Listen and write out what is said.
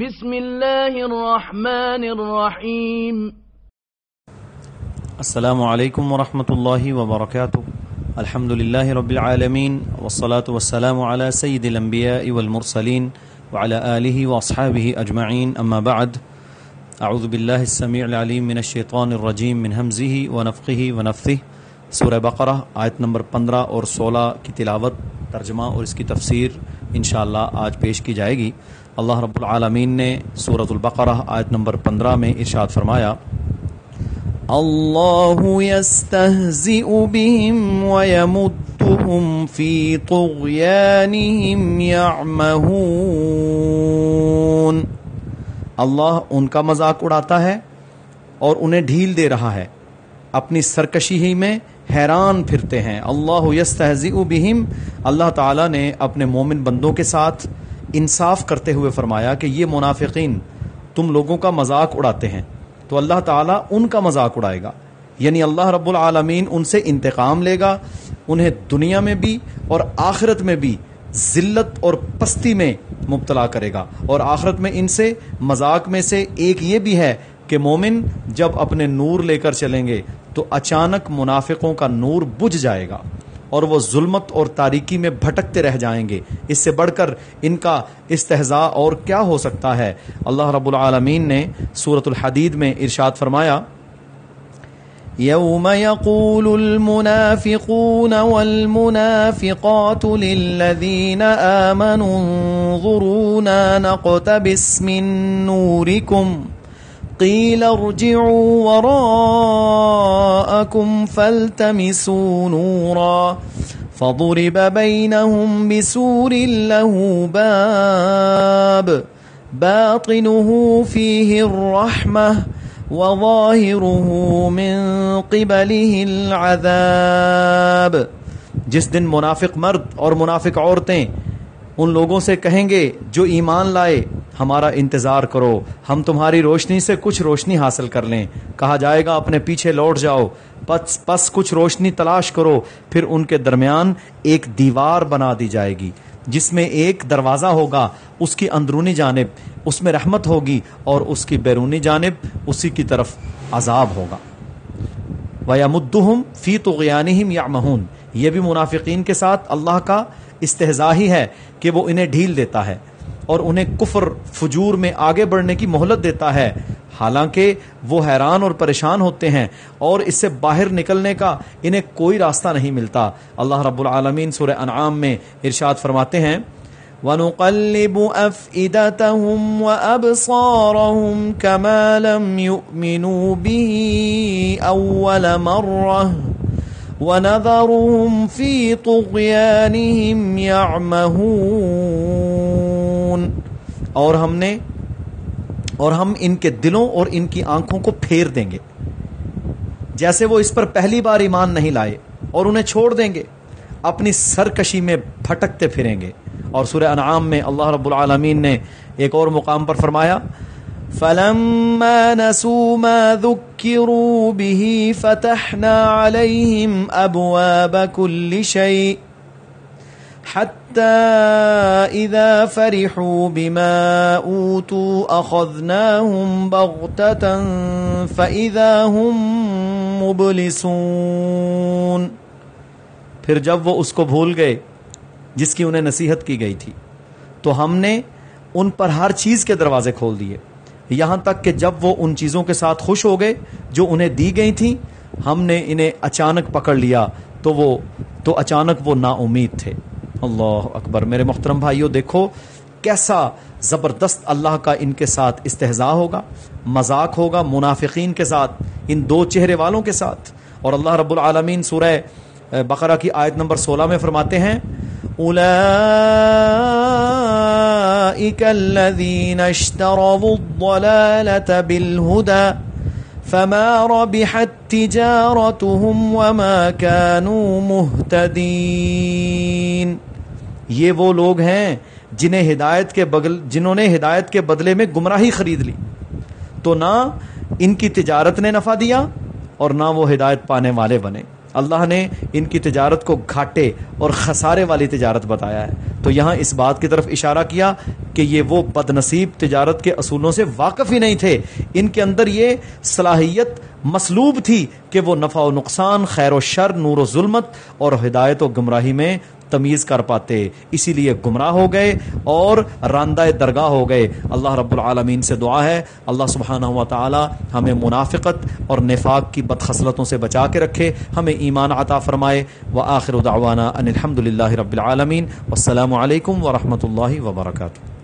بسم الله الرحمن الرحيم السلام علیکم ورحمۃ اللہ وبرکاتہ۔ الحمد للہ رب العالمین والصلاة والسلام على سید الانبیاء والمرسلین وعلى آلہ واصحابہ اجمعین، اما بعد، اعوذ باللہ السمیع العلیم من الشیطان الرجیم من حمزہ ونفقہ ونفثہ۔ سورہ بقرہ، آیت نمبر پندرہ اور سولہ کی تلاوت، ترجمہ اور اس کی تفسیر انشاءاللہ آج پیش کی جائے گی۔ اللہ رب العالمین نے سورة البقرہ آیت نمبر پندرہ میں ارشاد فرمایا، اللہ يستهزئ بهم ويمدهم في طغيانهم يعمهون اللہ ان کا مذاق اڑاتا ہے اور انہیں ڈھیل دے رہا ہے، اپنی سرکشی ہی میں حیران پھرتے ہیں۔ اللہ یستہزئ بہم اللہ تعالی نے اپنے مومن بندوں کے ساتھ انصاف کرتے ہوئے فرمایا کہ یہ منافقین تم لوگوں کا مذاق اڑاتے ہیں، تو اللہ تعالیٰ ان کا مذاق اڑائے گا۔ یعنی اللہ رب العالمین ان سے انتقام لے گا، انہیں دنیا میں بھی اور آخرت میں بھی ذلت اور پستی میں مبتلا کرے گا۔ اور آخرت میں ان سے، مذاق میں سے ایک یہ بھی ہے کہ مومن جب اپنے نور لے کر چلیں گے تو اچانک منافقوں کا نور بجھ جائے گا۔ اور وہ ظلمت اور تاریکی میں بھٹکتے رہ جائیں گے۔ اس سے بڑھ کر ان کا استحضاء اور کیا ہو سکتا ہے؟ اللہ رب العالمین نے سورت الحدید میں ارشاد فرمایا يوم يقول المنافقون والمنافقات للذين آمنوا انظرونا نقتبس من نوركم قيل ارجعوا وراءكم فالتمسوا نورا فضرب بينهم بسور له باب باطنه فيه الرحمة وظاهره من قبله العذاب جس دن منافق مرد اور منافق عورتیں ان لوگوں سے کہیں گے جو ایمان لائے ہمارا انتظار کرو۔ ہم تمہاری روشنی سے کچھ روشنی حاصل کر لیں۔ کہا جائے گا، اپنے پیچھے لوٹ جاؤ۔ پس پس کچھ روشنی تلاش کرو۔ پھر ان کے درمیان ایک دیوار بنا دی جائے گی، جس میں ایک دروازہ ہوگا۔ اس کی اندرونی جانب اس میں رحمت ہوگی اور اس کی بیرونی جانب اسی کی طرف عذاب ہوگا۔ وَيَمُدُّهُمْ فِي طُغْيَانِهِمْ يَعْمَهُونَ۔ یہ بھی منافقین کے ساتھ اللہ کا استحضاء ہی ہے کہ وہ انہیں ڈھیل دیتا ہے۔ اور انہیں کفر فجور میں آگے بڑھنے کی مہلت دیتا ہے۔ حالانکہ وہ حیران اور پریشان ہوتے ہیں اور اس سے باہر نکلنے کا انہیں کوئی راستہ نہیں ملتا۔ اللہ رب العالمین سورہ انعام میں ارشاد فرماتے ہیں، ونقلب أفئدتهم وأبصارهم كما لم يؤمنوا به أول مرة ونذرهم في طغيانهم يعمهون اور ہم نے اور ہم ان کے دلوں اور ان کی آنکھوں کو پھیر دیں گے۔ جیسے وہ اس پر پہلی بار ایمان نہیں لائے اور انہیں چھوڑ دیں گے، اپنی سرکشی میں بھٹکتے پھریں گے۔ اور سورہ انعام میں اللہ رب العالمین نے ایک اور مقام پر فرمایا، فلما نسوا ما ذكروا به فتحنا عليهم أبواب كل شيء حتى إذا فرحوا بما أوتوا أخذناهم بغتة فإذا هم مبلسون۔ پھر جب وہ اس کو بھول گئے، جس کی انہیں نصیحت کی گئی تھی، تو ہم نے ان پر ہر چیز کے دروازے کھول دیے۔ یہاں تک کہ جب وہ ان چیزوں کے ساتھ خوش ہو گئے، جو انہیں دی گئی تھیں، ہم نے انہیں اچانک پکڑ لیا۔ تو وہ، تو اچانک وہ نا امید تھے۔ اللہ اکبر۔ میرے محترم بھائیوں دیکھو کیسا زبردست اللہ کا ان کے ساتھ استحضاء ہوگا، مذاق ہوگا منافقین کے ساتھ، ان دو چہرے والوں کے ساتھ۔ اور اللہ رب العالمین سورہ بقرہ کی آیت نمبر سولہ میں فرماتے ہیں أولئك الذين اشتروا الضلالة بالهدى فما ربحت تجارتهم وما كانوا مهتدين یہ وہ لوگ ہیں جنہیں ہدایت کے بغل جنہوں نے ہدایت کے بدلے میں گمراہی خرید لی۔ تو نہ ان کی تجارت نے نفع دیا اور نہ وہ ہدایت پانے والے بنے۔ اللہ نے ان کی تجارت کو گھاٹے اور خسارے والی تجارت بتایا ہے۔ تو یہاں اس بات کی طرف اشارہ کیا کہ یہ وہ بد نصیب تجارت کے اصولوں سے واقف ہی نہیں تھے۔ ان کے اندر یہ صلاحیت مسلوب تھی کہ وہ نفع و نقصان، خیر و شر، نور و ظلمت اور ہدایت و گمراہی میں تمیز کر پاتے، اسی لیے گمراہ ہو گئے اور راندہ درگاہ ہو گئے۔ اللہ رب العالمین سے دعا ہے، اللہ سبحانہ و تعالی ہمیں منافقت اور نفاق کی بدخصلتوں سے بچا کے رکھے، ہمیں ایمان عطا فرمائے۔ و آخر دعوانا ان الحمد للہ رب العالمین۔ والسلام علیکم ورحمۃ اللہ وبرکاتہ۔